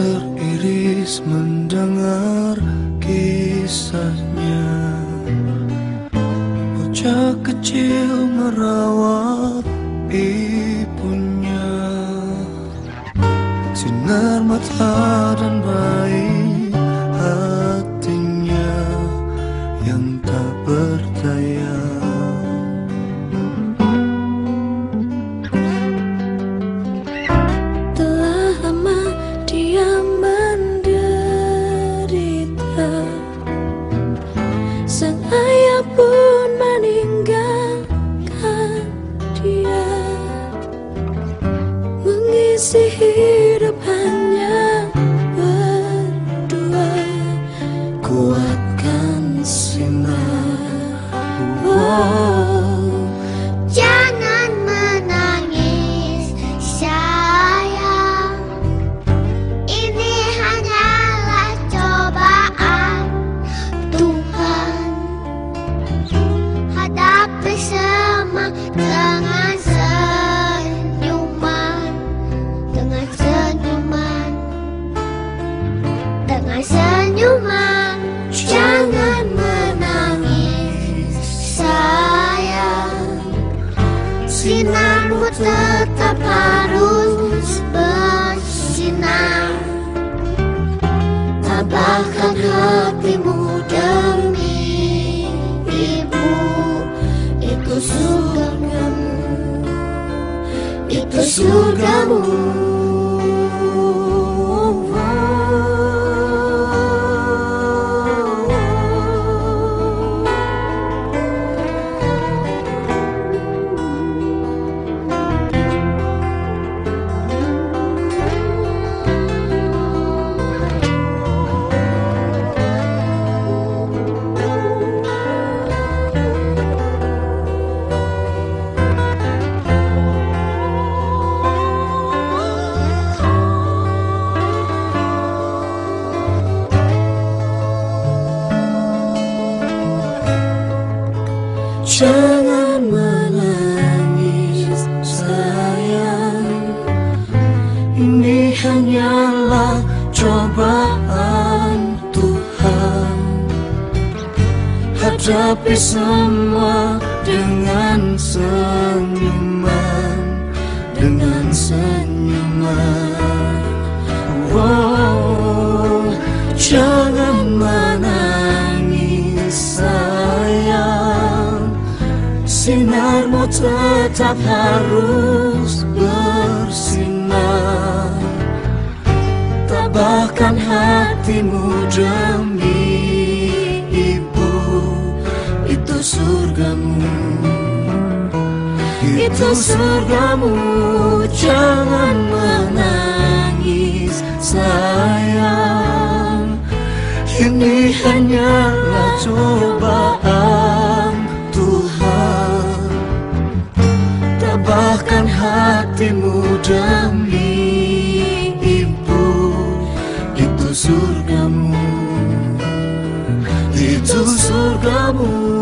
teriris mendengar kisahnya. Bocah kecil merawat ibunya. Sinar mata dan baik oh. Sinarmu tetap harus bersinar. Tabahkan hatimu demi ibu. Itu surgamu. Itu surgamu Jangan menangis sayang. Ini hanyalah cobaan Tuhan. Hadapi semua dengan senyuman Dengan senyuman tetap harus bersinar. Tabahkan hatimu demi ibu Itu surgamu. Itu surgamu Jangan menangis sayang. Ini hanyalah cobaan hatimu demi ibu Itu surgamu. Itu surgamu